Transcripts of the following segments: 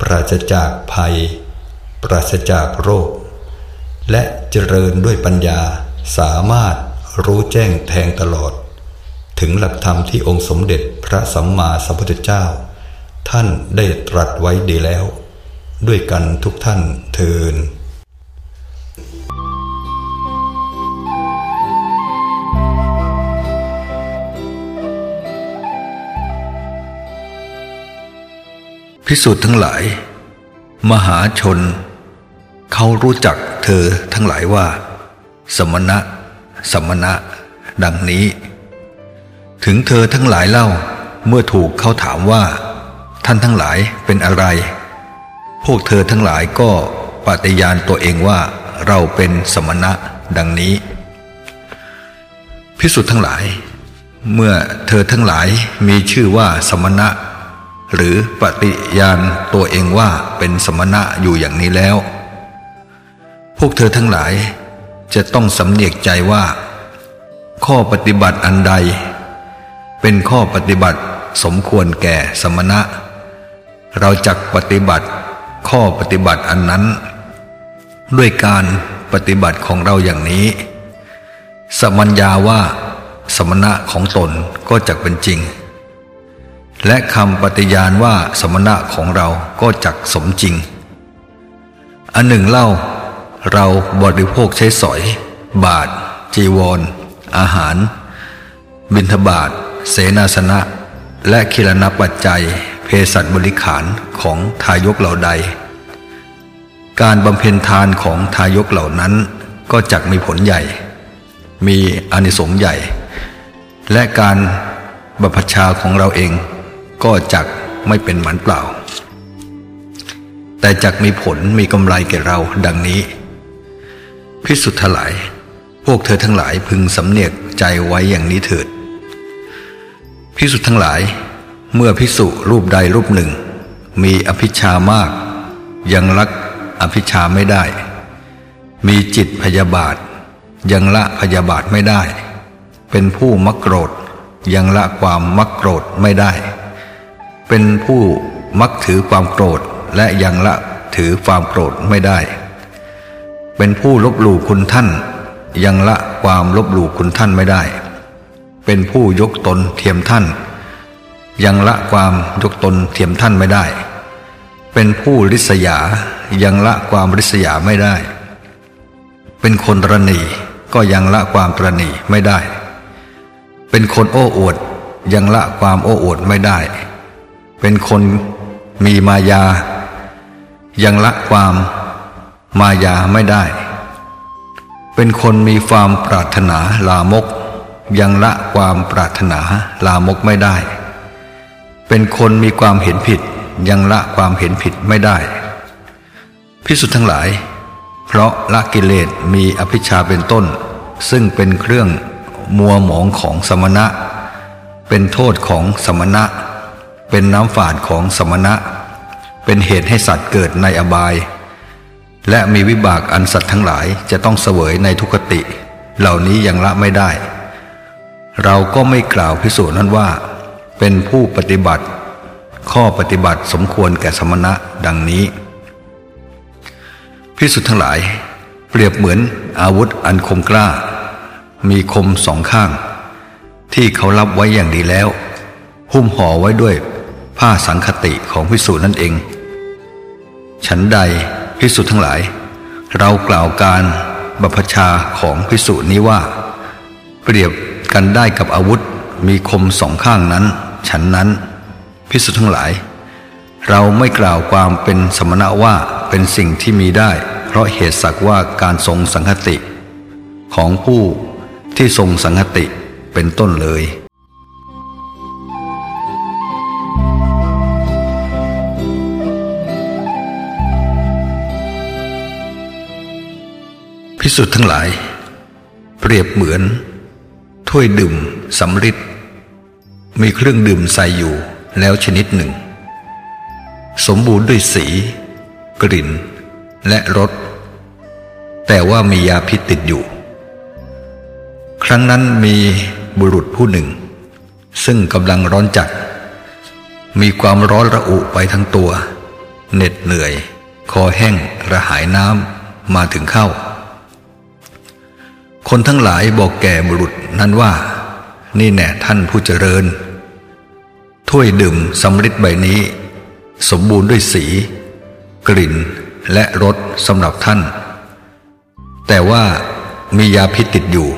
ปราศจากภัย ปราศจากโรค และเจริญด้วยปัญญาสามารถรู้แจ้งแทงตลอด ถึงหลักธรรมที่องค์สมเด็จพระสัมมาสัมพุทธเจ้า ท่านได้ตรัสไว้ดีแล้ว ด้วยกันทุกท่านเทิน พิสูจน์ทั้งหลาย มหาชน เขารู้จักเธอทั้งหลายว่า สมณะ สมณะ ดังนี้ ถึงเธอทั้งหลายเล่าเมื่อถูกเขาถามว่า ท่านทั้งหลายเป็นอะไร พวกเธอทั้งหลายก็ปฏิญาณตัวเองว่าเราเป็นสมณะดังนี้ พิสุทธ์ทั้งหลาย เมื่อเธอทั้งหลายมีชื่อว่าสมณะ หรือปฏิญาณตัวเองว่าเป็นสมณะอยู่อย่างนี้แล้ว พวกเธอทั้งหลายจะต้องสำเนียกใจว่า ข้อปฏิบัติอันใด เป็นข้อปฏิบัติสมควรแก่สมณะ เราจักปฏิบัติข้อปฏิบัติอันนั้น ด้วยการปฏิบัติของเราอย่างนี้ สมัญญาว่า สมณะของตนก็จักเป็นจริง และคำปฏิญาณว่าสมณะของเราก็จักสมจริง อันหนึ่งเล่า เราบริโภคใช้สอย บาท จีวรอาหาร บิณฑบาตเสนาสนะ และคิรณปัจจัย เพศัตบริขารของทายกเหล่าใด การบำเพ็ญทานของทายกเหล่านั้นก็จักมีผลใหญ่ มีอนิสงส์ใหญ่ และการบัพชาของเราเอง ก็จักไม่เป็นหมันเปล่า แต่จักมีผลมีกำไรแก่เราดังนี้ พิสุทธ์ทลาย พวกเธอทั้งหลายพึงสำเนียกใจไว้อย่างนี้เถิด พิสุทธ์ทั้งหลาย เมื่อพิสุรูปใดรูปหนึ่ง มีอภิชามาก ยังรักอภิชาไม่ได้ มีจิตพยาบาท ยังละพยาบาทไม่ได้ เป็นผู้มักโกรธยังละความมักโกรธไม่ได้ เป็นผู้มักถือความโกรธและยังละถือความโกรธไม่ได้ เป็นผู้ลบหลู่คุณท่าน ยังละความลบหลู่คุณท่านไม่ได้ เป็นผู้ยกตนเทียมท่าน ยังละความยกตนเทียมท่านไม่ได้ เป็นผู้ริษยายังละความริษยาไม่ได้ เป็นคนตรณีก็ยังละความตรณีไม่ได้ เป็นคนโอ้อวดยังละความโอ้อวดไม่ได้ เป็นคนมีมายา ยังละความมายาไม่ได้ เป็นคนมีความปรารถนาลามก ยังละความปรารถนาลามกไม่ได้ เป็นคนมีความเห็นผิด ยังละความเห็นผิดไม่ได้ พิสุทธ์ทั้งหลาย เพราะละกิเลสมีอภิชาเป็นต้น ซึ่งเป็นเครื่องมัวหมองของสมณะ เป็นโทษของสมณะ เป็นน้ำฝาดของสมณะ เป็นเหตุให้สัตว์เกิดในอบาย และมีวิบากอันสัตว์ทั้งหลายจะต้องเสวยในทุกขติ เหล่านี้ยังละไม่ได้ เราก็ไม่กล่าวพิสูจน์นั้นว่า เป็นผู้ปฏิบัติ ข้อปฏิบัติสมควรแก่สมณะดังนี้ พิสุทธ์ทั้งหลาย เปรียบเหมือนอาวุธอันคมกล้า มีคมสองข้างที่เขารับไว้อย่างดีแล้ว หุ้มห่อไว้ด้วย ผ้าสังคติของพิสูจน์นั่นเอง ฉันใดพิสุทั้งหลาย เรากล่าวการบัพชาของพิสุนี้ว่า เปรียบกันได้กับอาวุธมีคมสองข้างนั้น ฉันนั้นพิสุทั้งหลาย เราไม่กล่าวความเป็นสมณะว่าเป็นสิ่งที่มีได้ เพราะเหตุสักว่าการทรงสังคติ ของผู้ที่ทรงสังคติเป็นต้นเลย พิสุทธ์ทั้งหลาย เปรียบเหมือน ถ้วยดื่มสำริดมีเครื่องดื่มใส่อยู่แล้วชนิดหนึ่ง สมบูรณ์ด้วยสี กลิ่น และรส แต่ว่ามียาพิษติดอยู่ ครั้งนั้นมีบุรุษผู้หนึ่ง ซึ่งกำลังร้อนจัด มีความร้อนระอุไปทั้งตัว เหน็ดเหนื่อย คอแห้งระหายน้ำมาถึงเข้า คนทั้งหลายบอกแก่บุรุษนั้นว่า นี่แน่ท่านผู้เจริญ ถ้วยดื่มสำริดใบนี้ สมบูรณ์ด้วยสี กลิ่นและรสสำหรับท่าน แต่ว่ามียาพิษติดอยู่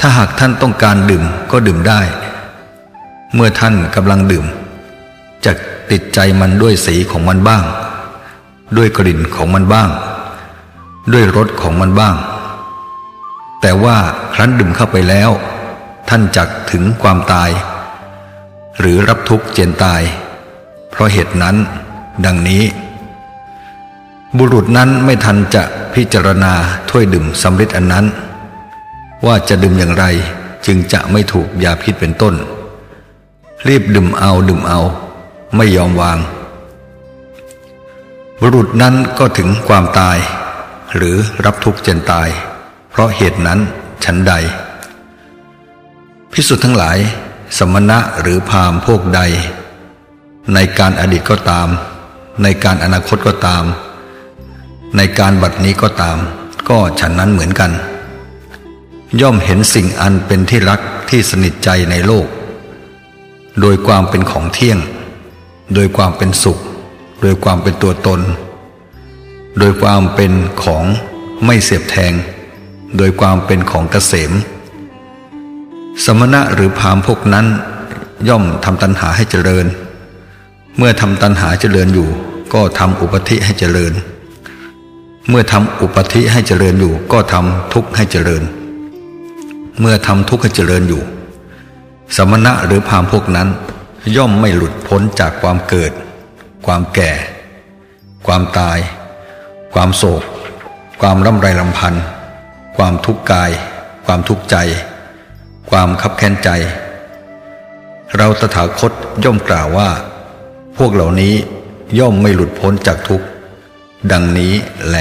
ถ้าหากท่านต้องการดื่มก็ดื่มได้ เมื่อท่านกำลังดื่มจะติดใจมันด้วยสีของมันบ้าง ด้วยกลิ่นของมันบ้าง ด้วยรสของมันบ้าง แต่ว่าครั้นดื่มเข้าไปแล้ว ท่านจักถึงความตาย หรือรับทุกข์เจนตาย เพราะเหตุนั้น ดังนี้ บุรุษนั้นไม่ทันจะพิจารณาถ้วยดื่มสำริดอันนั้น ว่าจะดื่มอย่างไรจึงจะไม่ถูกยาพิษเป็นต้น รีบดื่มเอาดื่มเอา ไม่ยอมวาง บุรุษนั้นก็ถึงความตาย หรือรับทุกข์เจนตาย เพราะเหตุนั้นฉันใด พิสุทธ์ทั้งหลาย สมณะหรือพามพวกใด ในการอดีตก็ตาม ในการอนาคตก็ตาม ในการบัดนี้ก็ตาม ก็ฉันนั้นเหมือนกัน ย่อมเห็นสิ่งอันเป็นที่รักที่สนิทใจในโลก โดยความเป็นของเที่ยง โดยความเป็นสุข โดยความเป็นตัวตน โดยความเป็นของไม่เสียบแทง โดยความเป็นของเกษม สมณะหรือพามพวกนั้นย่อมทำตัณหาให้เจริญ เมื่อทำตัณหาเจริญอยู่ ก็ทำอุปธิให้เจริญ เมื่อทำอุปธิให้เจริญอยู่ ก็ทำทุกข์ให้เจริญ เมื่อทำทุกข์ให้เจริญอยู่ สมณะหรือพามพวกนั้น ย่อมไม่หลุดพ้นจากความเกิด ความแก่ ความตาย ความโศก ความร่ำไรลำพันธ์ ความทุกข์กาย ความทุกข์ใจ ความคับแค้นใจ เราตถาคตย่อมกล่าวว่า พวกเหล่านี้ย่อมไม่หลุดพ้นจากทุกข์ ดังนี้แล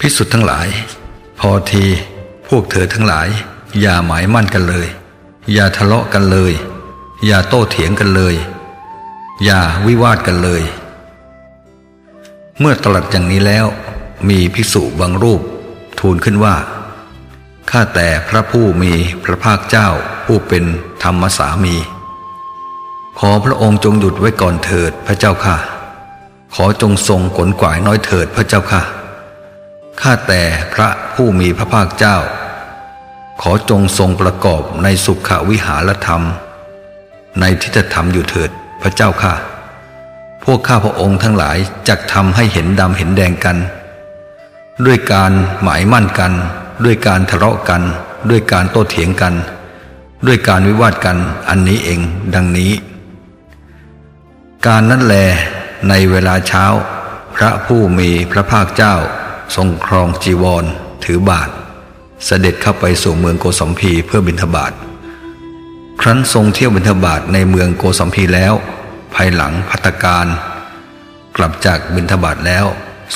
พิสุทธ์ทั้งหลาย พอที พวกเธอทั้งหลาย อย่าหมายมั่นกันเลย อย่าทะเลาะกันเลย อย่าโต้เถียงกันเลย อย่าวิวาทกันเลย เมื่อตรัสอย่างนี้แล้ว มีภิกษุบางรูป ทูลขึ้นว่า ข้าแต่พระผู้มีพระภาคเจ้าผู้เป็นธรรมสามี ขอพระองค์จงหยุดไว้ก่อนเถิดพระเจ้าค่ะ ขอจงทรงขนกวายน้อยเถิดพระเจ้าค่ะ ข้าแต่พระผู้มีพระภาคเจ้า ขอจงทรงประกอบในสุขวิหารธรรม ในที่จะทำอยู่เถิดพระเจ้าค่ะ พวกข้าพระองค์ทั้งหลายจะทำให้เห็นดำเห็นแดงกัน ด้วยการหมายมั่นกัน ด้วยการทะเลาะกัน ด้วยการโต้เถียงกัน ด้วยการวิวาทกันอันนี้เองดังนี้ การนั้นแลในเวลาเช้า พระผู้มีพระภาคเจ้า ทรงครองจีวร ถือบาท เสด็จเข้าไปสู่เมืองโกสัมพีเพื่อบิณฑบาต ครั้นทรงเที่ยวบิณฑบาตในเมืองโกสัมพีแล้ว ภายหลังพัตการ กลับจากบิณฑบาตแล้ว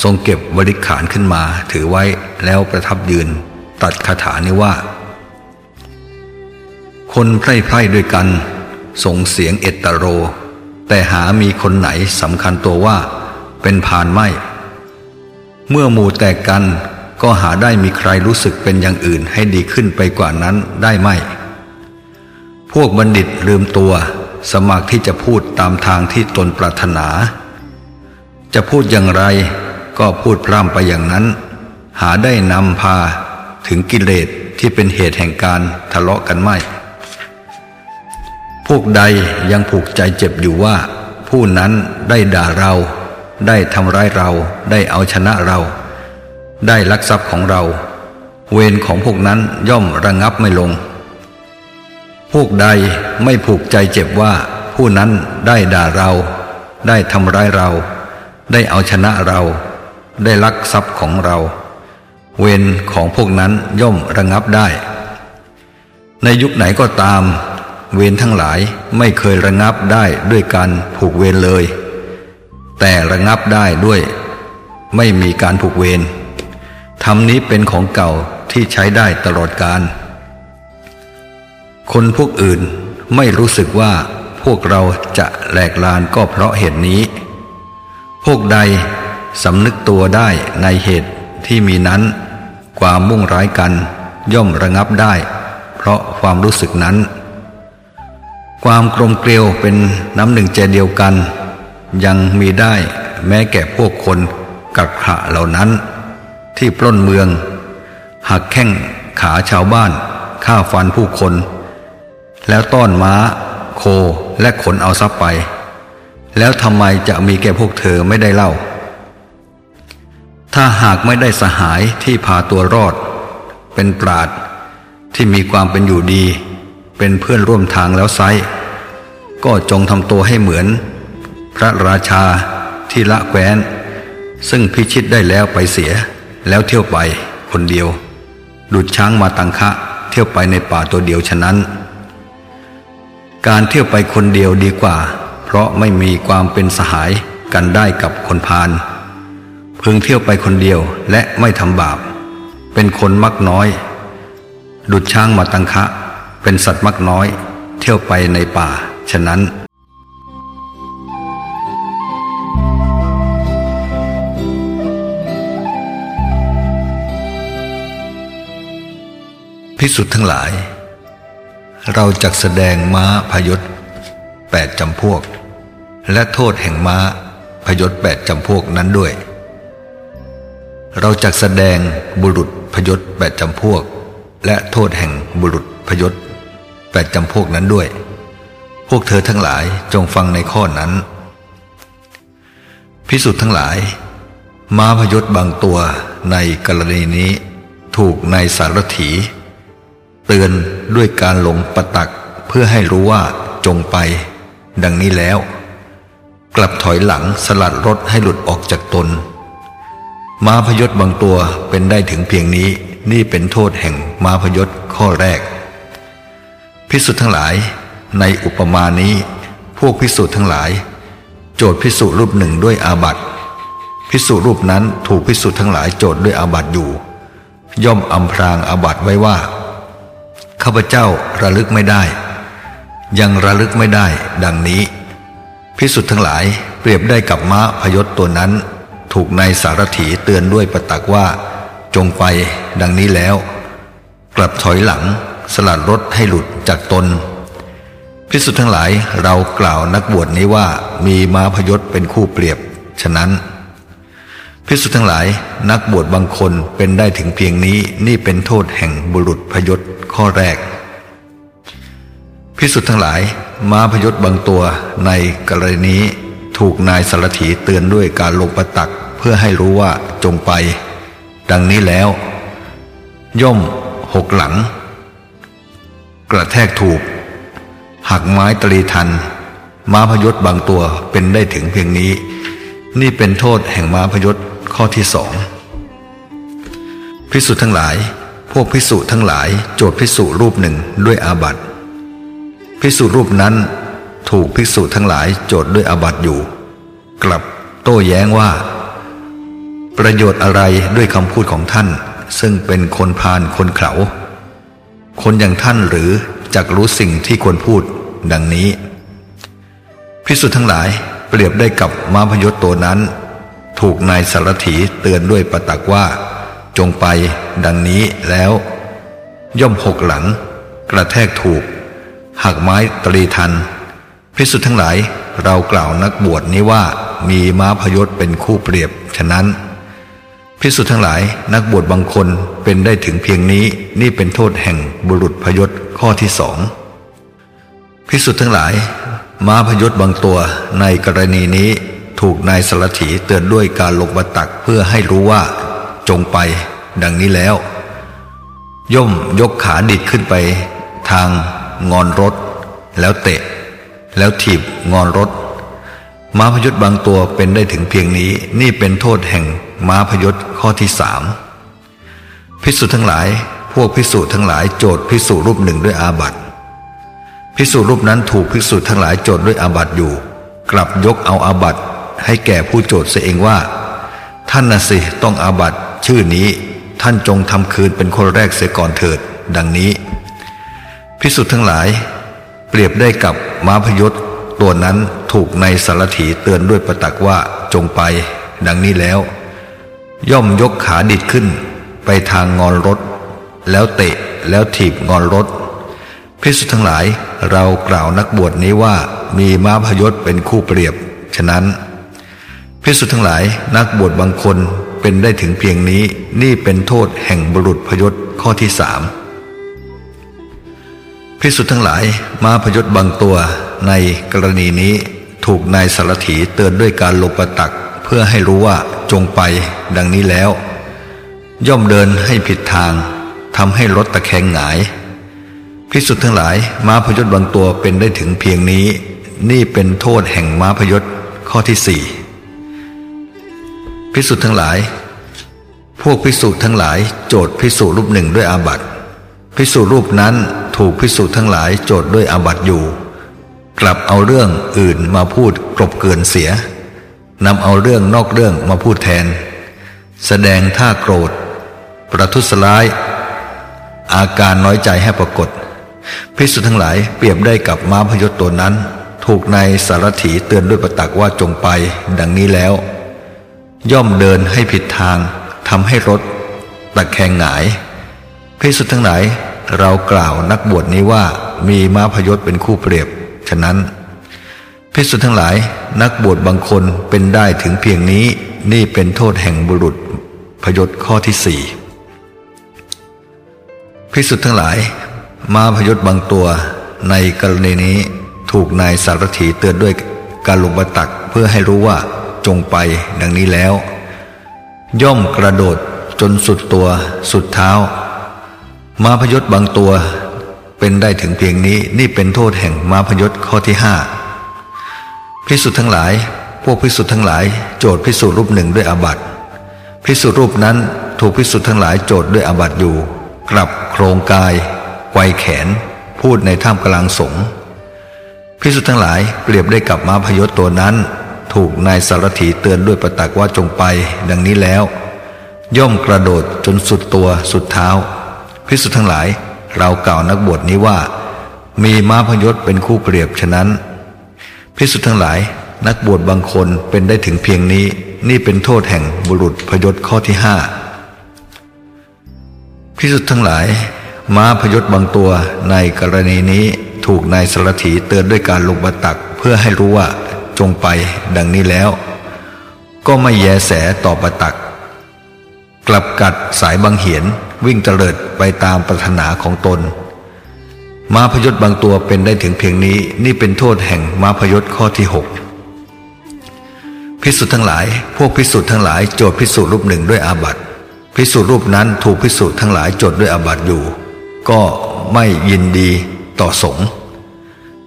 ทรงเก็บบริขารขึ้นมาถือไว้แล้วประทับยืน ตัดคาถานี้ว่า คนไพร่ไพร่ด้วยกัน ส่งเสียงเอตตโร แต่หามีคนไหนสำคัญตัวว่า เป็นพานไม่ เมื่อหมู่แตกกันก็หาได้มีใครรู้สึกเป็นอย่างอื่นให้ดีขึ้นไปกว่านั้นได้ไหม พวกบัณฑิตลืมตัว สมัครที่จะพูดตามทางที่ตนปรารถนา จะพูดอย่างไรก็พูดพร่ำไปอย่างนั้น หาได้นำพาถึงกิเลสที่เป็นเหตุแห่งการทะเลาะกันไม่ พวกใดยังผูกใจเจ็บอยู่ว่า ผู้นั้นได้ด่าเรา ได้ทำร้ายเรา ได้เอาชนะเรา ได้ลักทรัพย์ของเรา เวรของพวกนั้นย่อมระงงับไม่ลง พวกใดไม่ผูกใจเจ็บว่าผู้นั้นได้ด่าเรา ได้ทำร้ายเรา ได้เอาชนะเรา ได้ลักทรัพย์ของเรา เวรของพวกนั้นย่อมระงับได้ ในยุคไหนก็ตาม เวรทั้งหลายไม่เคยระงับได้ด้วยการผูกเวรเลย แต่ระงับได้ด้วย ไม่มีการผูกเวรธรรมนี้เป็นของเก่าที่ใช้ได้ตลอดกาล คนพวกอื่นไม่รู้สึกว่าพวกเราจะแหลกลานก็เพราะเหตุนี้ พวกใดสำนึกตัวได้ในเหตุที่มีนั้น ความมุ่งร้ายกันย่อมระงับได้ เพราะความรู้สึกนั้น ความกลมเกลียวเป็นน้ำหนึ่งใจเดียวกัน ยังมีได้แม้แก่พวกคนกักขะเหล่านั้น ที่ปล้นเมือง หักแข้งขาชาวบ้านฆ่าฟันผู้คน แล้วต้อนม้า โคและขนเอาทรัพย์ไป แล้วทำไมจะมีแก่พวกเธอไม่ได้เล่า ถ้าหากไม่ได้สหายที่พาตัวรอด เป็นปราดที่มีความเป็นอยู่ดี เป็นเพื่อนร่วมทางแล้วไซก็จงทำตัวให้เหมือน พระราชาที่ละแคว้น ซึ่งพิชิตได้แล้วไปเสีย แล้วเที่ยวไปคนเดียว ดุดช้างมาตังคะ เที่ยวไปในป่าตัวเดียวฉะนั้น การเที่ยวไปคนเดียวดีกว่า เพราะไม่มีความเป็นสหายกันได้กับคนพาลพึงเที่ยวไปคนเดียวและไม่ทำบาป เป็นคนมักน้อย ดุดช้างมาตังคะ เป็นสัตว์มักน้อย เที่ยวไปในป่า ฉะนั้นพิสุทธ์ทั้งหลาย เราจักแสดงม้าพยศแปดจำพวก และโทษแห่งม้าพยศแปดจำพวกนั้นด้วย เราจักแสดงบุรุษพยศแปดจำพวก และโทษแห่งบุรุษพยศแปดจำพวกนั้นด้วย พวกเธอทั้งหลายจงฟังในข้อนั้น พิสุทธ์ทั้งหลาย ม้าพยศบางตัวในกรณีนี้ถูกในสารถี เตือนด้วยการหลงปะตักเพื่อให้รู้ว่าจงไป ดังนี้แล้ว กลับถอยหลังสลัดรถให้หลุดออกจากตน ม้าพยศบางตัวเป็นได้ถึงเพียงนี้นี่เป็นโทษแห่งม้าพยศข้อแรก พิสุทธ์ทั้งหลาย ในอุปมานี้ พวกพิสุทธ์ทั้งหลาย โจทย์พิสุรูปหนึ่งด้วยอาบัตพิสุรูปนั้นถูกพิสุทธ์ทั้งหลายโจทย์ด้วยอาบัตอยู่ ย่อมอำพรางอาบัตไว้ว่า ข้าพเจ้าระลึกไม่ได้ ยังระลึกไม่ได้ ดังนี้ พิสุทธ์ทั้งหลายเปรียบได้กับม้าพยศตัวนั้น ถูกในสารถีเตือนด้วยประตักว่า จงไปดังนี้แล้ว กลับถอยหลังสลัดรถให้หลุดจากตน พิสุทธ์ทั้งหลายเรากล่าวนักบวชนี้ว่ามีม้าพยศเป็นคู่เปรียบ ฉะนั้น พิสุทธ์ทั้งหลายนักบวชบางคนเป็นได้ถึงเพียงนี้นี่เป็นโทษแห่งบุรุษพยศข้อแรก พิสุทธ์ทั้งหลาย ม้าพยศบางตัวในกรณีนี้ถูกนายสารถีเตือนด้วยการลงประตักเพื่อให้รู้ว่าจงไป ดังนี้แล้ว ย่อมหกหลัง กระแทกถูก หักไม้ตรีทัน ม้าพยศบางตัวเป็นได้ถึงเพียงนี้ นี่เป็นโทษแห่งม้าพยศ ข้อที่สองพิสุทธ์ทั้งหลายพพวกพิสุทั้งหลาย โจทย์พิสุรูปหนึ่งด้วยอาบัติพิสุรูปนั้น ถูกพิสุทั้งหลายโจทย์ด้วยอาบัติอยู่ กลับโต้แย้งว่า ประโยชน์อะไรด้วยคำพูดของท่าน ซึ่งเป็นคนพาลคนเขาคนอย่างท่านหรือจักรู้สิ่งที่ควรพูดดังนี้พิสุทั้งหลายเปรียบได้กับม้าพยศตัวนั้น ถูกนายสารถีเตือนด้วยประตักว่า จงไปดังนี้แล้ว ย่อมหกหลัง กระแทกถูก หักไม้ตรีทัน พิสุทั้งหลายเรากล่าวนักบวชนี้ว่ามีม้าพยศเป็นคู่เปรียบฉะนั้น พิสุทั้งหลายนักบวชบางคนเป็นได้ถึงเพียงนี้นี่เป็นโทษแห่งบุรุษพยศข้อที่สองพิสุทั้งหลาย ม้าพยศบางตัวในกรณีนี้ ถูกนายสารถีเตือนด้วยการลงบัตักเพื่อให้รู้ว่า จงไป ดังนี้แล้ว ย่อมยกขาดิดขึ้นไป ทางงอนรถ แล้วเตะ แล้วถีบงอนรถ ม้าพยศบางตัวเป็นได้ถึงเพียงนี้นี่เป็นโทษแห่งม้าพยศข้อที่สามพิสุทั้งหลาย พวกพิสุทั้งหลายโจทย์พิสุรูปหนึ่งด้วยอาบัติพิสุรูปนั้นถูกพิสุทั้งหลายโจทย์ด้วยอาบัติอยู่ กลับยกเอาอาบัติ ให้แก่ผู้โจทย์เสียเองว่า ท่านน่ะสิต้องอาบัตชื่อนี้ ท่านจงทำคืนเป็นคนแรกเสียก่อนเถิด ดังนี้ พิสุทั้งหลาย เปรียบได้กับม้าพยศตัวนั้นถูกในสารถีเตือนด้วยประตักว่าจงไป ดังนี้แล้ว ย่อมยกขาดิดขึ้น ไปทางงอนรถ แล้วเตะแล้วถีบงอนรถพิสุทั้งหลายเรากล่าวนักบวชนี้ว่ามีม้าพยศเป็นคู่เปรียบ ฉะนั้น พิสุทั้งหลายนักบวชบางคนเป็นได้ถึงเพียงนี้นี่เป็นโทษแห่งบุรุษพยศข้อที่สามพิสุทั้งหลายม้าพยศบางตัวในกรณีนี้ถูกนายสารถีเตือนด้วยการลงประตัก เพื่อให้รู้ว่าจงไปดังนี้แล้ว ย่อมเดินให้ผิดทางทำให้รถตะแคงหงายพิสุทธ์ทั้งหลายม้าพยศบางตัวเป็นได้ถึงเพียงนี้ นี่เป็นโทษแห่งม้าพยศข้อที่สี่ พิสุทธ์ทั้งหลาย พวกพิสุทั้งหลาย โจทย์พิสุรูปหนึ่งด้วยอาบัติพิสุรูปนั้นถูกพิสุทั้งหลายโจทย์ด้วยอาบัติอยู่ กลับเอาเรื่องอื่นมาพูดกลบเกินเสียนำเอาเรื่องนอกเรื่องมาพูดแทน แสดงท่าโกรธ ประทุษร้าย อาการน้อยใจให้ปรากฏพิสุทั้งหลายเปรียบได้กับม้าพยศตัวนั้น ถูกในสารถีเตือนด้วยประตักว่าจงไป ดังนี้แล้ว ย่อมเดินให้ผิดทางทำให้รถตะแคงหงายพิสุทธ์ทั้งหลายเรากล่าวนักบวชนี้ว่ามีม้าพยศเป็นคู่เปรียบ ฉะนั้นพิสุทธ์ทั้งหลายนักบวชบางคนเป็นได้ถึงเพียงนี้นี่เป็นโทษแห่งบุรุษพยศข้อที่สี่พิสุทั้งหลาย ม้าพยศบางตัวในกรณีนี้ถูกนายสารถีเตือนด้วยการลงบัตักเพื่อให้รู้ว่า จงไปดังนี้แล้ว ย่อมกระโดดจนสุดตัวสุดเท้า มาพยศบางตัวเป็นได้ถึงเพียงนี้นี่เป็นโทษแห่งมาพยศข้อที่ห้าพิสุทธ์ทั้งหลาย พวกพิสุทธ์ทั้งหลาย โจทย์พิสุรูปหนึ่งด้วยอาบัติพิสุรูปนั้นถูกพิสุทธ์ทั้งหลายโจทย์ด้วยอาบัติอยู่ กลับโครงกายไกวแขน พูดในท่ามกลางสงพิสุทั้งหลายเปรียบได้กับม้าพยศตัวนั้น ถูกนายสารถีเตือนด้วยประตักว่าจงไป ดังนี้แล้ว ย่อมกระโดดจนสุดตัวสุดเท้า พิสุทั้งหลาย เรากล่าวนักบวชนี้ว่า มีม้าพยศเป็นคู่เปรียบฉะนั้น พิสุทั้งหลาย นักบวชบางคนเป็นได้ถึงเพียงนี้ นี่เป็นโทษแห่งบุรุษพยศข้อที่ห้าพิสุทั้งหลาย ม้าพยศบางตัวในกรณีนี้ถูกนายสารถีเตือนด้วยการลงบัตักเพื่อให้รู้ว่า จงไปดังนี้แล้ว ก็ไม่แยแสต่อประตัก กลับกัดสายบางเหียนวิ่งเตลิดไปตามปรารถนาของตน ม้าพยศบางตัวเป็นได้ถึงเพียงนี้นี่เป็นโทษแห่งม้าพยศข้อที่หกพิสุทธ์ทั้งหลาย พวกพิสุทธ์ทั้งหลายโจทย์พิสุทธ์รูปหนึ่งด้วยอาบัติพิสุทธ์รูปนั้นถูกพิสุทธ์ทั้งหลายโจทย์ด้วยอาบัติอยู่ ก็ไม่ยินดีต่อสงฆ์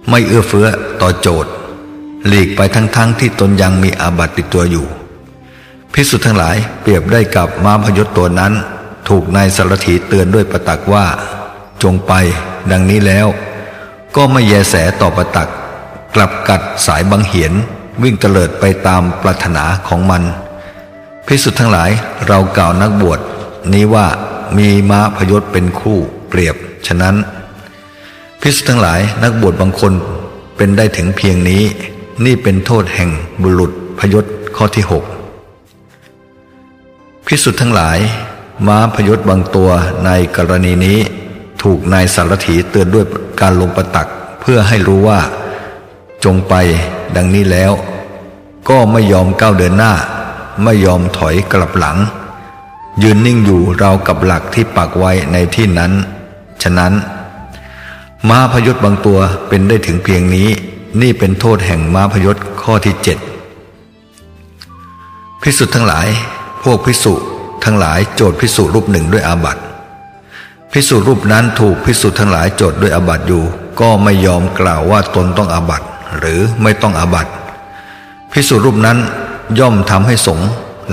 ไม่เอื้อเฟื้อต่อโจทย์ หลีกไปทั้งๆทที่ตนยังมีอาบัติติดตัวอยู่ พิสุทธ์ทั้งหลายเปรียบได้กับม้าพยศตัวนั้น ถูกนายสารถีเตือนด้วยประตักว่า จงไปดังนี้แล้ว ก็ไม่แยแสต่อประตัก กลับกัดสายบังเหียนวิ่งเตลิดไปตามปรารถนาของมัน พิสุทธ์ทั้งหลายเรากล่าวนักบวชนี้ว่ามีม้าพยศเป็นคู่เปรียบฉะนั้น พิสุทธ์ทั้งหลายนักบวชบางคนเป็นได้ถึงเพียงนี้ นี่เป็นโทษแห่งบุรุษพยศข้อที่หกพิสุทธ์ทั้งหลาย ม้าพยศบางตัวในกรณีนี้ ถูกนายสารถีเตือนด้วยการลงประตักเพื่อให้รู้ว่า จงไปดังนี้แล้ว ก็ไม่ยอมก้าวเดินหน้า ไม่ยอมถอยกลับหลัง ยืนนิ่งอยู่เรากับหลักที่ปักไว้ในที่นั้น ฉะนั้น ม้าพยศบางตัวเป็นได้ถึงเพียงนี้ นี่เป็นโทษแห่งม้าพยศข้อที่เจ็ดพิสุทธ์ทั้งหลาย พวกพิสุทั้งหลายโจทย์พิสุรูปหนึ่งด้วยอาบัติพิสุรูปนั้นถูกพิสุทั้งหลายโจทย์ด้วยอาบัติอยู่ ก็ไม่ยอมกล่าวว่าตนต้องอาบัติหรือไม่ต้องอาบัติพิสุรูปนั้นย่อมทำให้สง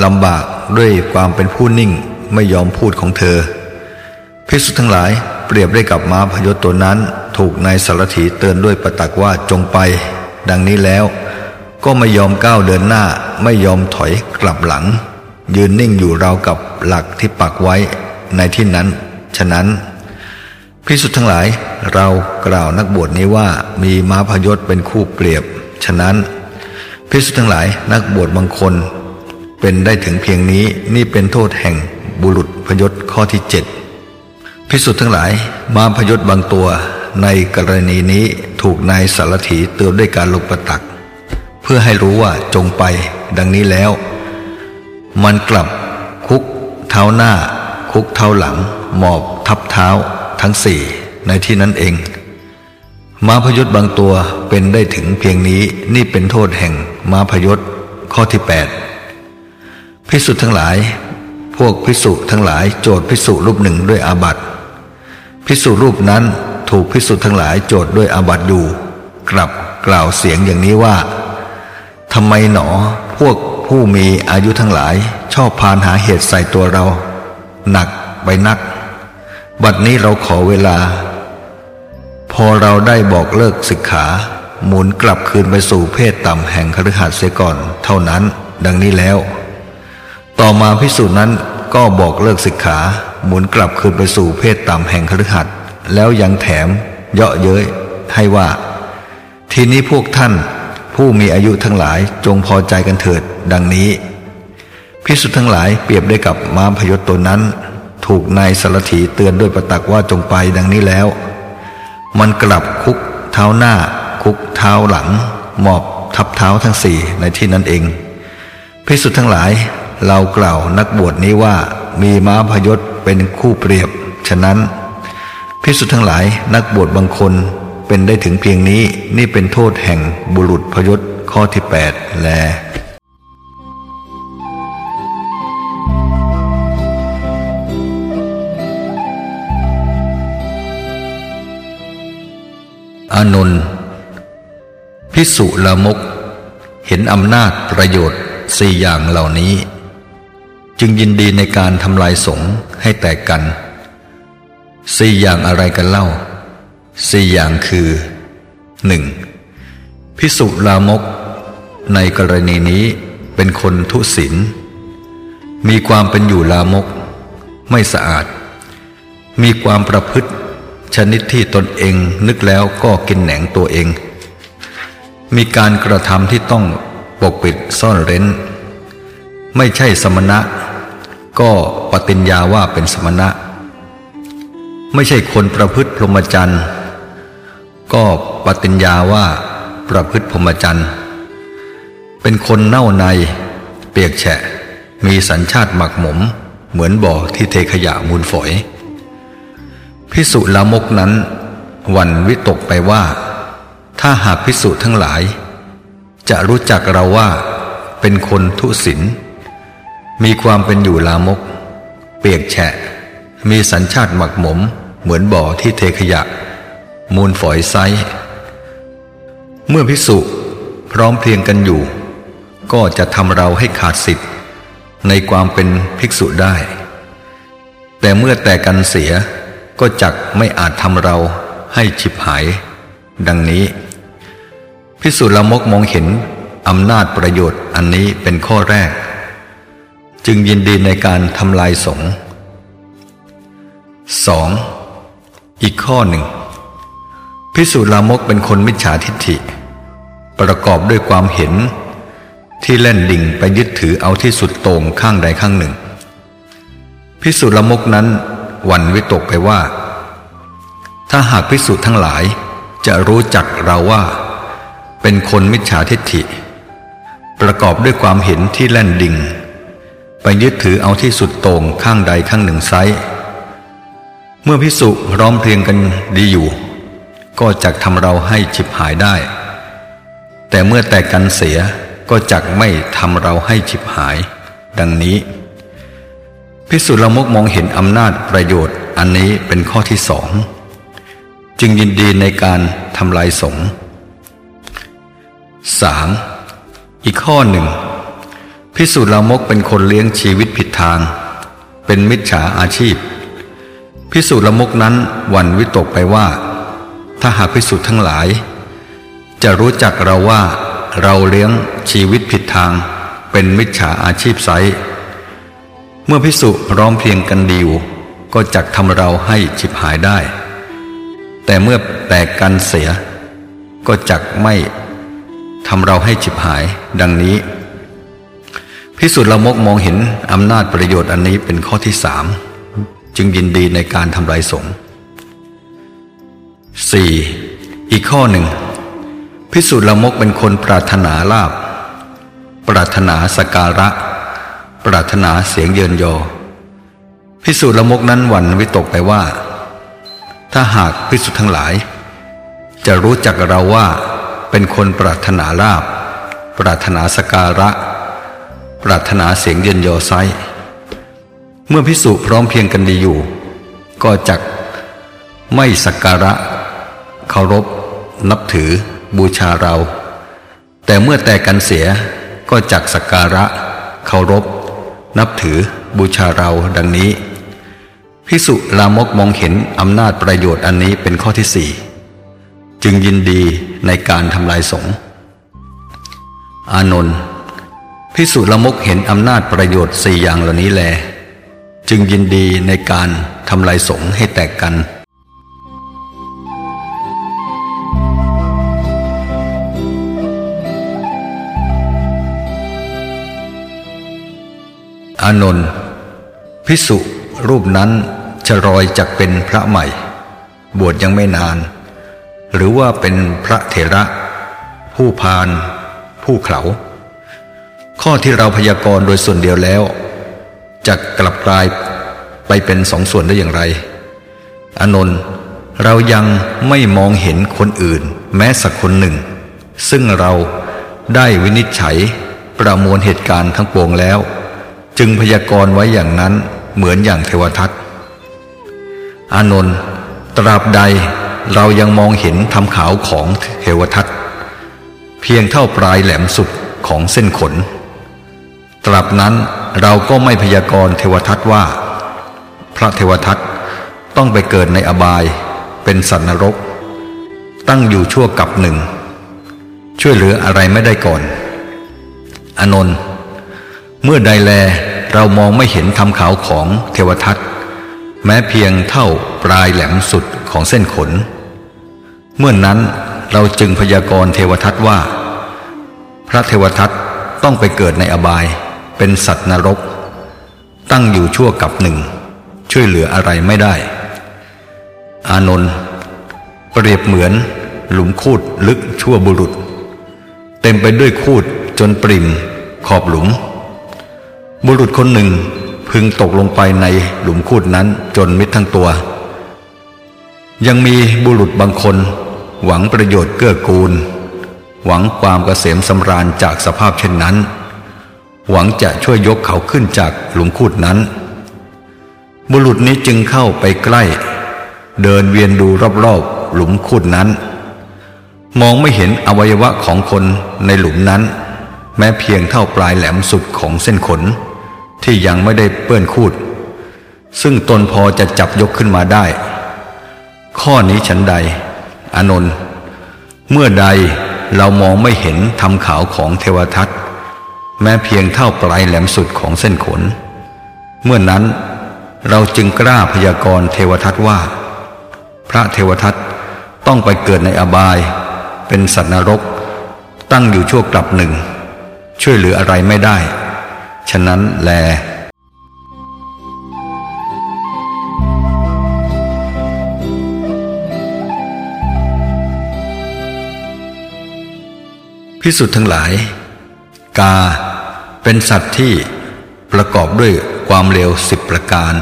ลำบากด้วยความเป็นผู้นิ่งไม่ยอมพูดของเธอพิสุทั้งหลายเปรียบได้กับม้าพยศตัวนั้น ถูกนายสารถีเตือนด้วยประตักว่าจงไป ดังนี้แล้ว ก็ไม่ยอมก้าวเดินหน้าไม่ยอมถอยกลับหลัง ยืนนิ่งอยู่ราวกับหลักที่ปักไว้ในที่นั้น ฉะนั้นพิสุทธ์ทั้งหลายเรากล่าวนักบวชนี้ว่ามีม้าพยศเป็นคู่เปรียบ ฉะนั้นพิสุทธ์ทั้งหลายนักบวชบางคน เป็นได้ถึงเพียงนี้นี่เป็นโทษแห่งบุรุษพยศข้อที่เจ็ดพิสุทธ์ทั้งหลายม้าพยศบางตัว ในกรณีนี้ถูกนายสารถีเตือนด้วยการลงประตัก เพื่อให้รู้ว่าจงไปดังนี้แล้ว มันกลับคุกเท้าหน้า คุกเท้าหลัง หมอบทับเท้าทั้งสี่ในที่นั้นเองม้าพยศบางตัวเป็นได้ถึงเพียงนี้นี่เป็นโทษแห่งม้าพยศข้อที่แปดพิสุทั้งหลาย พวกพิสุทั้งหลายโจทย์พิสุรูปหนึ่งด้วยอาบัติพิสุรูปนั้น ถูกพิสุทั้งหลายโจทย์ด้วยอาบัติอยู่ กลับกล่าวเสียงอย่างนี้ว่าทำไมหนอพวกผู้มีอายุทั้งหลาย ชอบพานหาเหตุใส่ตัวเรา หนักไปนัก บัดนี้เราขอเวลา พอเราได้บอกเลิกศึกขาหมุนกลับคืนไปสู่เพศต่ำแห่งคฤหัสถ์เสียก่อน เท่านั้น ดังนี้แล้ว ต่อมาพิสูจน์นั้นก็บอกเลิกศึกขา หมุนกลับคืนไปสู่เพศต่ำแห่งคฤหัสถ์ แล้วยังแถมเยาะเย้ยให้ว่า ทีนี้พวกท่านผู้มีอายุทั้งหลายจงพอใจกันเถิดดังนี้พิสุทั้งหลายเปรียบได้กับม้าพยศตนนั้น ถูกนายสารถีเตือนด้วยประตักว่าจงไปดังนี้แล้ว มันกลับคุกเท้าหน้า คุกเท้าหลัง หมอบทับเท้าทั้งสี่ในที่นั้นเองพิสุทั้งหลายเรากล่าวนักบวชนี้ว่ามีม้าพยศเป็นคู่เปรียบ ฉะนั้น พิสุทั้งหลายนักบวชบางคนเป็นได้ถึงเพียงนี้นี่เป็นโทษแห่งบุรุษพยศข้อที่แปดแลอานนท์พิสุลามก เห็นอำนาจประโยชน์สี่อย่างเหล่านี้ จึงยินดีในการทำลายสงฆ์ให้แตกกัน สี่อย่างอะไรกันเล่าสี่อย่างคือหนึ่งพิสุลามก ในกรณีนี้เป็นคนทุศินมีความเป็นอยู่ลามก ไม่สะอาด มีความประพฤติ ชนิดที่ตนเองนึกแล้วก็กินแหนงตัวเอง มีการกระทำที่ต้องปกปิดซ่อนเร้น ไม่ใช่สมณะ ก็ปฏิญญาว่าเป็นสมณะ ไม่ใช่คนประพฤติพรหมจรรย์ ก็ปฏิญญาว่าประพฤติพรหมจรรย์ เป็นคนเน่าใน เปียกแฉะ มีสัญชาติหมักหมม เหมือนบ่อที่เทขยะมูลฝอย พิสุลามกนั้น วันวิตกไปว่า ถ้าหากพิสุทั้งหลาย จะรู้จักเราว่าเป็นคนทุศินมีความเป็นอยู่ลามก เปียกแฉะ มีสัญชาติหมักหมม เหมือนบ่อที่เทขยะ มูลฝอยไซ เมื่อพิสุพร้อมเพียงกันอยู่ ก็จะทำเราให้ขาดสิทธิ์ ในความเป็นภิกษุได้ แต่เมื่อแต่กันเสียก็จักไม่อาจทำเราให้ฉิบหาย ดังนี้พิสุละมกมองเห็นอำนาจประโยชน์อันนี้เป็นข้อแรก จึงยินดีในการทำลายสงฆ์ส อีกข้อหนึ่ง พิสุลามกเป็นคนมิจฉาทิฏฐิ ประกอบด้วยความเห็นที่เล่นดิ่งไปยึดถือเอาที่สุดโต่งข้างใดข้างหนึ่ง พิสุลามกนั้นหวั่นวิตกไปว่า ถ้าหากพิสุทั้งหลายจะรู้จักเราว่า เป็นคนมิจฉาทิฏฐิ ประกอบด้วยความเห็นที่เล่นดิ่ง ไปยึดถือเอาที่สุดโต่งข้างใดข้างหนึ่งไซ เมื่อพิสุร้อมเพรียงกันดีอยู่ ก็จักทำเราให้ฉิบหายได้ แต่เมื่อแตกกันเสียก็จักไม่ทำเราให้ฉิบหาย ดังนี้ พิสุละมกมองเห็นอำนาจประโยชน์อันนี้เป็นข้อที่สองจึงยินดีในการทำลายสงฆ์สามอีกข้อหนึ่งพิสุละมกเป็นคนเลี้ยงชีวิตผิดทาง เป็นมิจฉาอาชีพ พิสุละมุกนั้นวันวิตกไปว่า ถ้าหากพิสุทั้งหลาย จะรู้จักเราว่าเราเลี้ยงชีวิตผิดทางเป็นมิจฉาอาชีพไซเมื่อพิสุพร้อมเพียงกันดีวก็จักทำเราให้ฉิบหายได้ แต่เมื่อแตกกันเสีย ก็จักไม่ทำเราให้ฉิบหายดังนี้ พิสุละมกมองเห็นอำนาจประโยชน์อันนี้เป็นข้อที่สาม จึงยินดีในการทำลายสงฆ์ 4. อีกข้อหนึ่ง พิสุทธิ์ละมกเป็นคนปรารถนาลาบ ปรารถนาสการะ ปรารถนาเสียงเยินยอ พิสุทธิ์ละมกนั้นหวั่นวิตกไปว่า ถ้าหากพิสุทั้งหลาย จะรู้จักเราว่าเป็นคนปรารถนาลาบ ปรารถนาสการะ ปรารถนาเสียงเยินยอไซ เมื่อพิสุพร้อมเพียงกันดีอยู่ ก็จักไม่สักการะ เคารพ นับถือ บูชาเรา แต่เมื่อแตกกันเสียก็จักสักการะ เคารพ นับถือ บูชาเราดังนี้ พิสุลามกมองเห็นอำนาจประโยชน์อันนี้เป็นข้อที่สี่จึงยินดีในการทำลายสงฆ์อานนท์พิสุละมกเห็นอำนาจประโยชน์สี่อย่างเหล่านี้แล จึงยินดีในการทำลายสงให้แตกกัน อานนท์พิสุรูปนั้นจะรอยจากเป็นพระใหม่ บวชยังไม่นาน หรือว่าเป็นพระเถระ ผู้พาน ผู้เขาข้อที่เราพยากรณ์โดยส่วนเดียวแล้ว จะกลับกลายไปเป็นสองส่วนได้อย่างไร อนนท์เรายังไม่มองเห็นคนอื่น แม้สักคนหนึ่ง ซึ่งเราได้วินิจฉัยประมวลเหตุการณ์ทั้งปวงแล้ว จึงพยากรณ์ไว้อย่างนั้นเหมือนอย่างเทวทัตอานนท์ตราบใดเรายังมองเห็นทำขาวของเทวทัตเพียงเท่าปลายแหลมสุดของเส้นขน ตราบนั้นเราก็ไม่พยากรณ์เทวทัตว่า พระเทวทัตต้องไปเกิดในอบายเป็นสัตว์นรก ตั้งอยู่ชั่วกับหนึ่ง ช่วยเหลืออะไรไม่ได้ก่อน อนนท์เมื่อใดแลเรามองไม่เห็นทำขาวของเทวทัตแม้เพียงเท่าปลายแหลมสุดของเส้นขน เมื่อนนั้นเราจึงพยากรณ์เทวทัตว่า พระเทวทัตต้องไปเกิดในอบาย เป็นสัตว์นรก ตั้งอยู่ชั่วกับหนึ่ง ช่วยเหลืออะไรไม่ได้ อานนท์เปรียบเหมือน หลุมคูดลึกชั่วบุรุษ เต็มไปด้วยคูดจนปริ่มขอบหลุม บุรุษคนหนึ่งพึงตกลงไปในหลุมคูดนั้นจนมิดทั้งตัว ยังมีบุรุษบางคน หวังประโยชน์เกื้อกูล หวังความเกษมสำราญจากสภาพเช่นนั้น หวังจะช่วยยกเขาขึ้นจากหลุมคูดนั้น บุรุษนี้จึงเข้าไปใกล้ เดินเวียนดูรอบๆหลุมคูดนั้น มองไม่เห็นอวัยวะของคนในหลุมนั้น แม้เพียงเท่าปลายแหลมสุดของเส้นขน ที่ยังไม่ได้เปื้อนคูด ซึ่งตนพอจะจับยกขึ้นมาได้ ข้อนี้ฉันใดอานนท์เมื่อใดเรามองไม่เห็นทำขาวของเทวทัต แม้เพียงเท่าปลายแหลมสุดของเส้นขน เมื่อนนั้นเราจึงกล้าพยากรณ์เทวทัตว่า พระเทวทัตต้องไปเกิดในอบาย เป็นสัตว์นรก ตั้งอยู่ชั่วกลับหนึ่ง ช่วยเหลืออะไรไม่ได้ ฉะนั้นแลพิสุทธ์ทั้งหลาย กา เป็นสัตว์ที่ประกอบด้วยความเร็วสิบประการ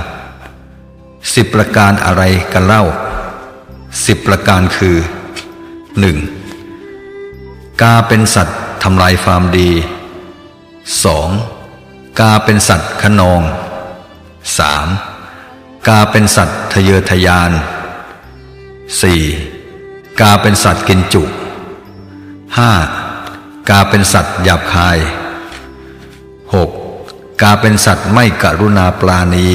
สิบประการอะไรกันเล่าสิบประการคือหนึ่งกาเป็นสัตว์ทำลายฟาร์มดีสองกาเป็นสัตว์ขนองสามกาเป็นสัตว์ทะเยอทะยานสี่กาเป็นสัตว์กินจุห้า กาเป็นสัตว์หยาบคาย 6. กาเป็นสัตว์ไม่กรุณาปลาณี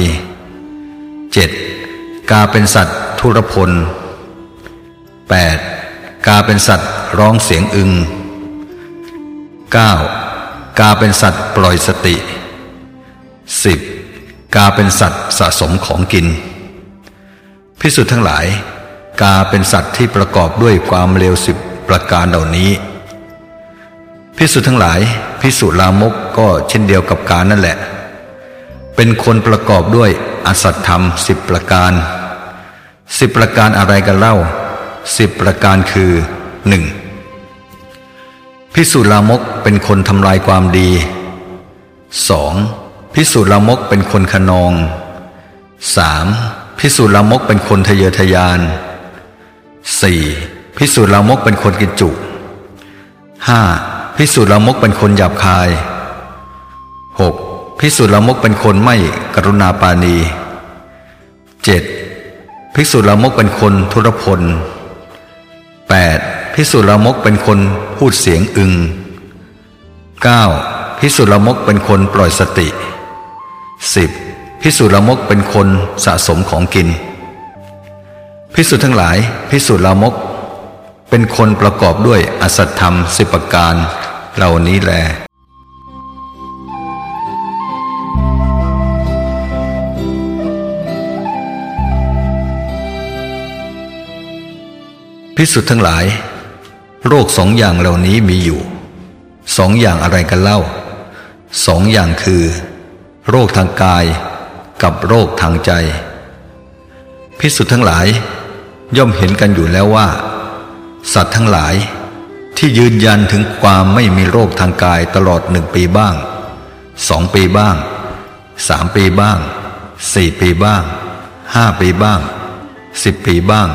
7. กาเป็นสัตว์ทุรพล 8. กาเป็นสัตว์ร้องเสียงอึง 9. กาเป็นสัตว์ปล่อยสติ 10. กาเป็นสัตว์สะสมของกิน พิสุทธ์ทั้งหลาย กาเป็นสัตว์ที่ประกอบด้วยความเลวสิบประการเหล่านี้ พิสุทั้งหลายพิสุลามกก็เช่นเดียวกับการนั่นแหละ เป็นคนประกอบด้วยอสัตธรรมสิบประการสิบประการอะไรกันเล่าสิบประการคือหนึ่งพิสุลามกเป็นคนทำลายความดีสองพิสุลามกเป็นคนขนองสามพิสุลามกเป็นคนทะเยอทะยานสี่พิสุลามกเป็นคนกินจุห้า พิสูจน์ละมกเป็นคนหยาบคาย 6. พิสูจน์ละมกเป็นคนไม่กรุณาปาณี 7. พิสูจน์ละมกเป็นคนทุรพล 8. พิสูจน์ละมกเป็นคนพูดเสียงอึง 9. พิสูจน์ละมกเป็นคนปล่อยสติ 10. พิสูจน์ละมกเป็นคนสะสมของกิน พิสูจน์ทั้งหลาย พิสูจน์ละมกเป็นคนประกอบด้วยอสัตธรรมสิบประการ เหล่านี้แลพิสุทธ์ทั้งหลาย โรคสองอย่างเหล่านี้มีอยู่สองอย่างอะไรกันเล่าสองอย่างคือ โรคทางกายกับโรคทางใจ พิสุทธ์ทั้งหลายย่อมเห็นกันอยู่แล้วว่า สัตว์ทั้งหลาย ที่ยืนยันถึงความไม่มีโรคทางกายตลอดหนึ่งปีบ้างสองปีบ้างสามปีบ้างสี่ปีบ้างห้าปีบ้างสิบปีบ้าง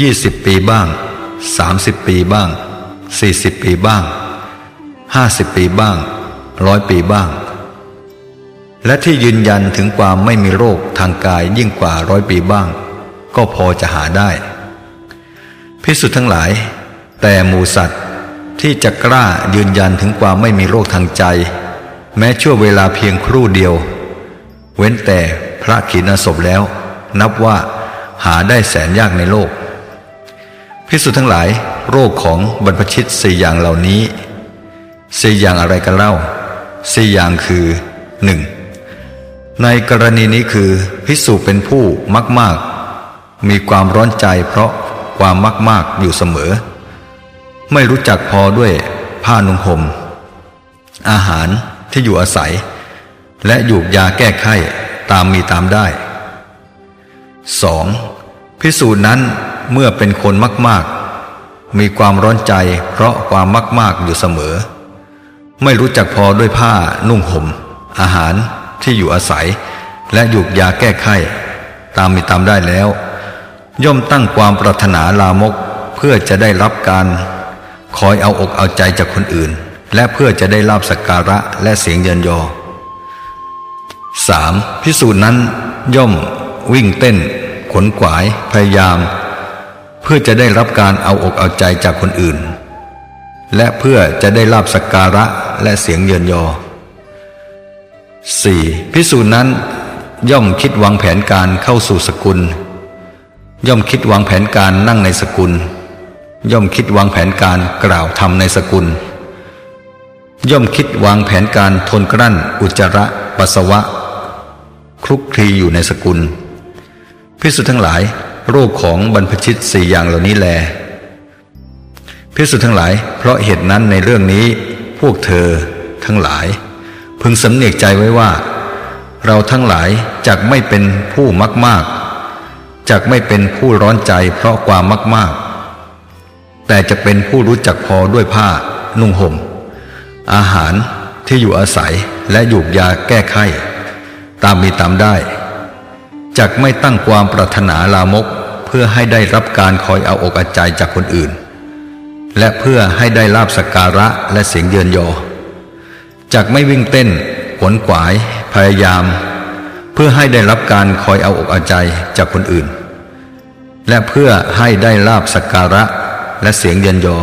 ยี่สิบปีบ้างสามสิบปีบ้างสี่สิบปีบ้างห้าสิบปีบ้างร้อยปีบ้าง และที่ยืนยันถึงความไม่มีโรคทางกายยิ่งกว่าร้อยปีบ้าง ก็พอจะหาได้ พิสุทธ์ทั้งหลาย แต่หมูสัตว์ที่จะกล้ายืนยันถึงความไม่มีโรคทางใจ แม้ชั่วเวลาเพียงครู่เดียว เว้นแต่พระขีณาสพแล้ว นับว่าหาได้แสนยากในโลก พิสุทั้งหลายโรคของบรรพชิตสี่อย่างเหล่านี้สี่อย่างอะไรกันเล่าสี่อย่างคือหนึ่งในกรณีนี้คือพิสุเป็นผู้มากมากมีความร้อนใจเพราะความมากมากอยู่เสมอ ไม่รู้จักพอด้วยผ้านุ่งห่มอาหารที่อยู่อาศัย และหยูกยาแก้ไข้ตามมีตามได้ 2. พิสูจน์นั้นเมื่อเป็นคนมากๆ มีความร้อนใจเพราะความมาก ๆ อยู่เสมอ ไม่รู้จักพอด้วยผ้านุ่งห่มอาหารที่อยู่อาศัย และหยูกยาแก้ไข้ตามมีตามได้แล้ว ย่อมตั้งความปรารถนาลามกเพื่อจะได้รับการ คอยเอาอกเอาใจจากคนอื่น และเพื่อจะได้ลาบสักการะและเสียงเยินยอ 3. พิสูจน์นั้นย่อมวิ่งเต้น ขนขวายพยายาม เพื่อจะได้รับการเอาอกเอาใจจากคนอื่น และเพื่อจะได้ลาบสักการะและเสียงเยินยอ 4. พิสูจน์นั้นย่อมคิดวางแผนการเข้าสู่สกุล ย่อมคิดวางแผนการนั่งในสกุล ย่อมคิดวางแผนการกล่าวธรรมในสกุล ย่อมคิดวางแผนการทนกลั้น อุจจาระปัสสาวะ คลุกคลีอยู่ในสกุลพิสุทั้งหลาย โรคของบรรพชิตสี่อย่างเหล่านี้แลพิสุทั้งหลาย เพราะเหตุนั้นในเรื่องนี้พวกเธอทั้งหลาย พึงสำเนียกใจไว้ว่า เราทั้งหลายจักไม่เป็นผู้มักมากจักไม่เป็นผู้ร้อนใจเพราะความมักมาก แต่จะเป็นผู้รู้จักพอด้วยผ้านุ่งห่ม อาหารที่อยู่อาศัยและหยูกยาแก้ไข ตามมีตามได้ จักไม่ตั้งความปรารถนาลามกเพื่อให้ได้รับการคอยเอาอกอาใจจากคนอื่น และเพื่อให้ได้ลาบสการะและเสียงเยินยอจักไม่วิ่งเต้นขวนขวาย พยายาม เพื่อให้ได้รับการคอยเอาอกอาใจจากคนอื่น และเพื่อให้ได้ลาบสการะ และเสียงเยินยอ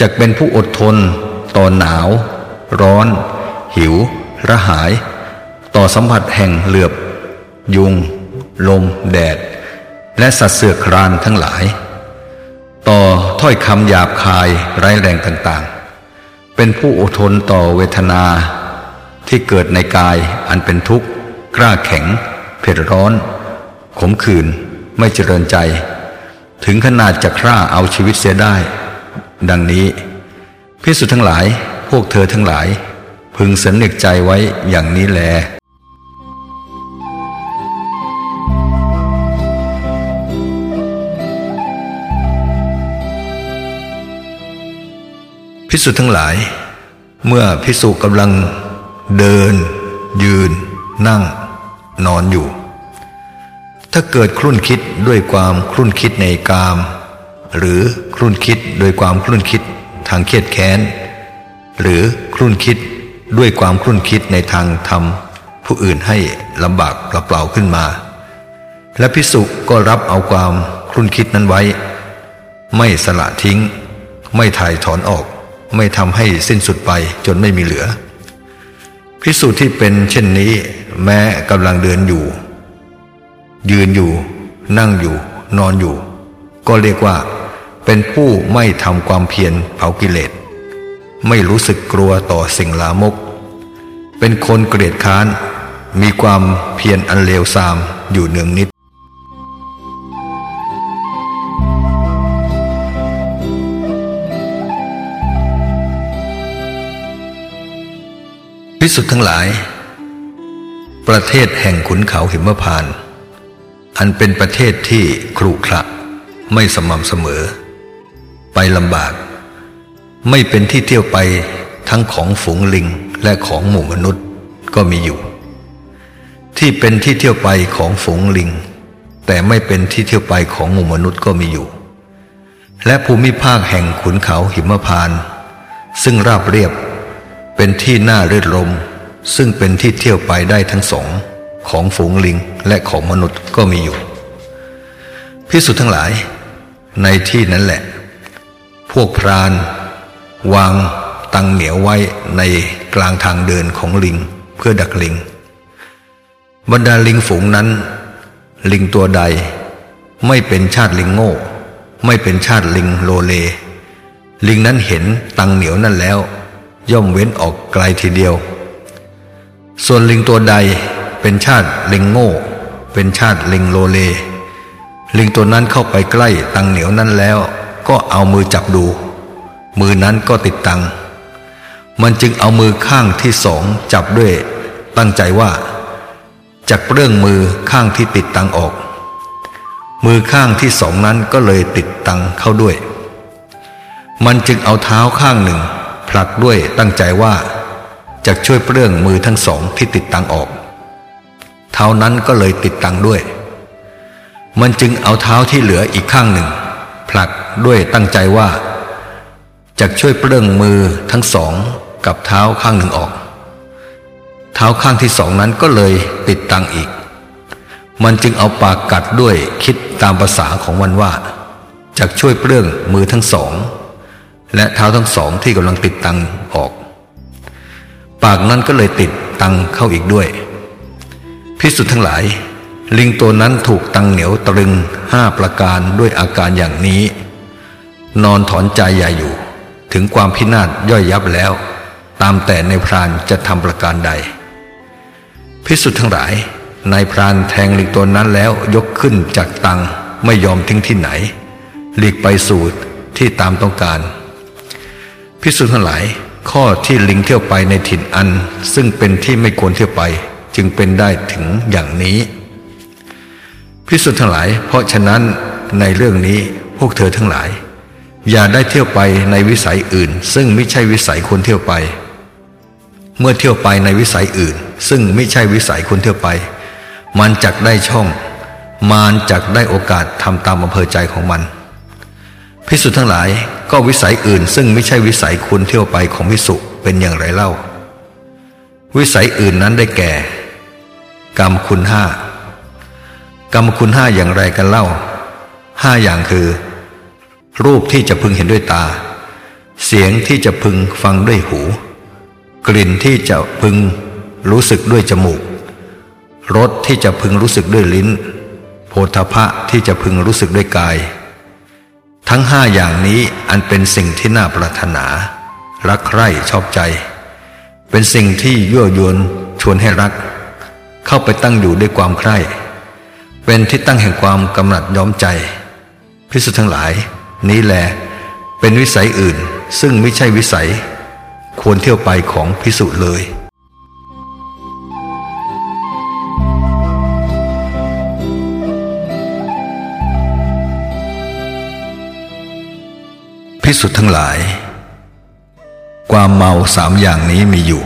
จักเป็นผู้อดทน ต่อหนาว ร้อน หิว ระหาย ต่อสัมผัสแห่งเหลือบ ยุง ลม แดด และสัตว์เสือครานทั้งหลาย ต่อถ้อยคำหยาบคายไร้แรงต่างๆ เป็นผู้อดทนต่อเวทนา ที่เกิดในกายอันเป็นทุกข์ กล้าแข็ง เผ็ดร้อน ขมขื่นไม่เจริญใจ ถึงขนาดจะฆ่าเอาชีวิตเสียได้ ดังนี้พิสุทั้งหลายพวกเธอทั้งหลาย พึงสันนึกใจไว้อย่างนี้แลพิสุทั้งหลาย เมื่อพิสุกำลังเดิน ยืน นั่ง นอนอยู่ ถ้าเกิดครุ่นคิดด้วยความครุ่นคิดในกาม หรือครุ่นคิดโดยความครุ่นคิดทางเครียดแค้น หรือครุ่นคิดด้วยความครุ่นคิดในทางทำผู้อื่นให้ลำบากเปล่าๆขึ้นมา และพิสุก็รับเอาความครุ่นคิดนั้นไว้ ไม่สละทิ้ง ไม่ถ่ายถอนออก ไม่ทำให้สิ้นสุดไปจนไม่มีเหลือ พิสูจน์ที่เป็นเช่นนี้แม้กำลังเดินอยู่ ยืนอยู่ นั่งอยู่ นอนอยู่ ก็เรียกว่า เป็นผู้ไม่ทำความเพียรเผากิเลส ไม่รู้สึกกลัวต่อสิ่งลามก เป็นคนเกลียดค้าน มีความเพียรอันเลวทรามอยู่เนืองนิดพิสุทธ์ทั้งหลาย ประเทศแห่งขุนเขาหิมพาน อันเป็นประเทศที่ครุขระไม่สม่ำเสมอ ไปลำบาก ไม่เป็นที่เที่ยวไปทั้งของฝูงลิงและของหมู่มนุษย์ก็มีอยู่ ที่เป็นที่เที่ยวไปของฝูงลิง แต่ไม่เป็นที่เที่ยวไปของหมู่มนุษย์ก็มีอยู่ และภูมิภาคแห่งขุนเขาหิมพาน ซึ่งราบเรียบเป็นที่น่ารื่นรม ซึ่งเป็นที่เที่ยวไปได้ทั้งสอง ของฝูงลิงและของมนุษย์ก็มีอยู่ พิสุทั้งหลาย ในที่นั้นแหละ พวกพราน วางตังเหนียวไว้ในกลางทางเดินของลิงเพื่อดักลิง บรรดาลิงฝูงนั้น ลิงตัวใดไม่เป็นชาติลิงโง่ ไม่เป็นชาติลิงโลเล ลิงนั้นเห็นตังเหนียวนั่นแล้ว ย่อมเว้นออกไกลทีเดียว ส่วนลิงตัวใด เป็นชาติลิงโง่ เป็นชาติลิงโลเล ลิงตัวนั้นเข้าไปใกล้ตังเหนียวนั้นแล้ว ก็เอามือจับดู มือนั้นก็ติดตัง มันจึงเอามือข้างที่สองจับด้วย ตั้งใจว่าจักเรื่องมือข้างที่ติดตังออก มือข้างที่สองนั้นก็เลยติดตังเข้าด้วย มันจึงเอาเท้าข้างหนึ่งผลักด้วยตั้งใจว่าจะช่วยเปลื้องมือทั้งสองที่ติดตังออก เท้านั้นก็เลยติดตังด้วย มันจึงเอาเท้าที่เหลืออีกข้างหนึ่ง ผลักด้วยตั้งใจว่าจะช่วยเปลื้องมือทั้งสองกับเท้าข้างหนึ่งออก เท้าข้างที่สองนั้นก็เลยติดตังอีก มันจึงเอาปากกัดด้วยคิดตามภาษาของมันว่าจะช่วยเปลื้องมือทั้งสอง และเท้าทั้งสองที่กำลังติดตังออก ปากนั้นก็เลยติดตังเข้าอีกด้วย พิสุทธ์ทั้งหลาย ลิงตัวนั้นถูกตังเหนียวตรึงห้าประการด้วยอาการอย่างนี้ นอนถอนใจใหญ่อยู่ ถึงความพินาศย่อยยับแล้ว ตามแต่ในพรานจะทำประการใด พิสุทธ์ทั้งหลายนายพรานแทงลิงตัวนั้นแล้วยกขึ้นจากตังไม่ยอมทิ้งที่ไหน หลีกไปสู่ที่ตามต้องการพิสุทธ์ทั้งหลายข้อที่ลิงเที่ยวไปในถิ่นอัน ซึ่งเป็นที่ไม่ควรเที่ยวไป จึงเป็นได้ถึงอย่างนี้พิสุทธ์ทั้งหลาย เพราะฉะนั้นในเรื่องนี้พวกเธอทั้งหลาย อย่าได้เที่ยวไปในวิสัยอื่น ซึ่งไม่ใช่วิสัยควรเที่ยวไป เมื่อเที่ยวไปในวิสัยอื่น ซึ่งไม่ใช่วิสัยควรเที่ยวไป มันจักได้ช่องมานจักได้โอกาสทำตามอำเภอใจของมันพิสุทั้งหลายก็วิสัยอื่น ซึ่งไม่ใช่วิสัยควรเที่ยวไปของพิสุเป็นอย่างไรเล่า วิสัยอื่นนั้นได้แก่ กรรมคุณห้ากรรมคุณห้าอย่างไรกันเล่าห้าอย่างคือ รูปที่จะพึงเห็นด้วยตา เสียงที่จะพึงฟังด้วยหู กลิ่นที่จะพึงรู้สึกด้วยจมูกรสที่จะพึงรู้สึกด้วยลิ้น โพธพะที่จะพึงรู้สึกด้วยกาย ทั้งห้าอย่างนี้อันเป็นสิ่งที่น่าปรารถนา รักใคร่ชอบใจ เป็นสิ่งที่ยั่วยวนชวนให้รัก เข้าไปตั้งอยู่ด้วยความใคร่ เป็นที่ตั้งแห่งความกำหนัดย้อมใจ พิสุทั้งหลาย นี้แล เป็นวิสัยอื่น ซึ่งไม่ใช่วิสัย ควรเที่ยวไปของพิสุเลยพิสุทธ์ทั้งหลาย ความเมาสามอย่างนี้มีอยู่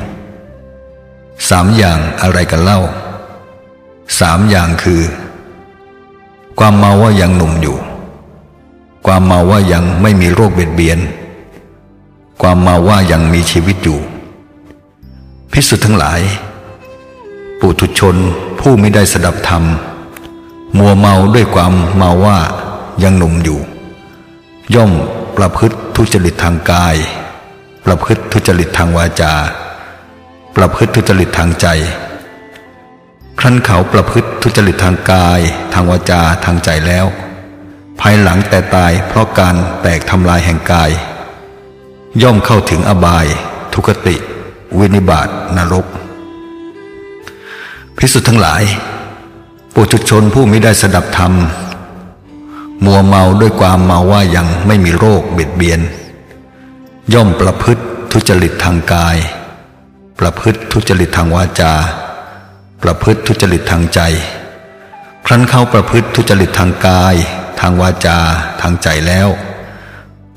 สามอย่างอะไรกันเล่า สามอย่างคือ ความเมาว่ายังหนุ่มอยู่ ความเมาว่ายังไม่มีโรคเบียดเบียน ความเมาว่ายังมีชีวิตอยู่ พิสุทธ์ทั้งหลาย ปุถุชนผู้ไม่ได้สดับธรรม มัวเมาด้วยความเมาว่ายังหนุ่มอยู่ ย่อมประพฤติทุจริตทางกาย ประพฤติทุจริตทางวาจา ประพฤติทุจริตทางใจ ครั้นเขาประพฤติทุจริตทางกาย ทางวาจาทางใจแล้ว ภายหลังแต่ตายเพราะการแตกทำลายแห่งกาย ย่อมเข้าถึงอบาย ทุกติ วินิบาตนรก พิสุทธ์ทั้งหลายปุถุชนผู้ไม่ได้สดับธรรม มัวเมาด้วยความเมาว่ายังไม่มีโรคเบียดเบียน ย่อมประพฤติทุจริตทางกาย ประพฤติทุจริตทางวาจา ประพฤติทุจริตทางใจ ครั้นเข้าประพฤติทุจริตทางกาย ทางวาจา ทางใจแล้ว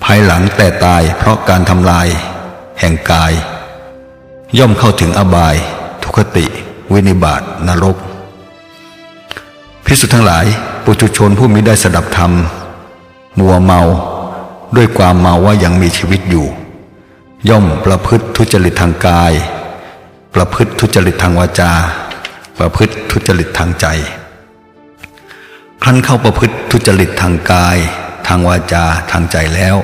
ภายหลังแต่ตายเพราะการทำลาย แห่งกาย ย่อมเข้าถึงอบาย ทุคติ วินิบาตนรก พิสุทั้งหลาย ปุถุชนผู้มิได้สดับธรรม มัวเมา ด้วยความเมาว่ายังมีชีวิตอยู่ ย่อมประพฤติทุจริตทางกาย ประพฤติทุจริตทางวาจา ประพฤติทุจริตทางใจ ครั้นเข้าประพฤติทุจริตทางกาย ทางวาจาทางใจแล้ว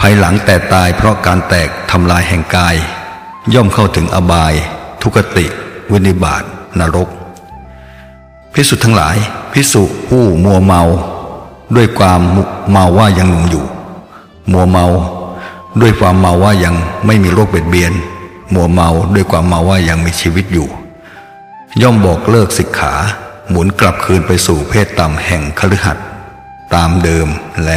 ภายหลังแต่ตายเพราะการแตกทำลายแห่งกาย ย่อมเข้าถึงอบาย ทุกติ วินิบาตนรก พิสุทั้งหลาย พิสุผู้มัวเมา ด้วยความเมาว่ายังหนุ่มอยู่ มัวเมาด้วยความเมาว่ายังไม่มีโรคเบียดเบียน มัวเมาด้วยความเมาว่ายังมีชีวิตอยู่ ย่อมบอกเลิกสิกขา หมุนกลับคืนไปสู่เพศต่ำแห่งคฤหัสถ์ตามเดิมแล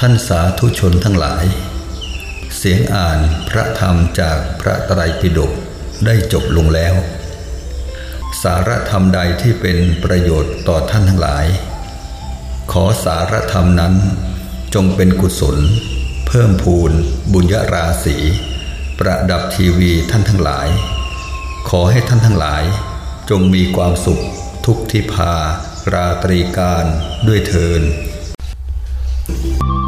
ท่านสาธุชนทั้งหลาย เสียงอ่านพระธรรมจากพระไตรปิฎกได้จบลงแล้ว สารธรรมใดที่เป็นประโยชน์ต่อท่านทั้งหลาย ขอสารธรรมนั้นจงเป็นกุศล เพิ่มพูน บุญญาราศีประดับทีวีท่านทั้งหลาย ขอให้ท่านทั้งหลาย จงมีความสุขทุกทิพาราตรีการด้วยเทิน thank you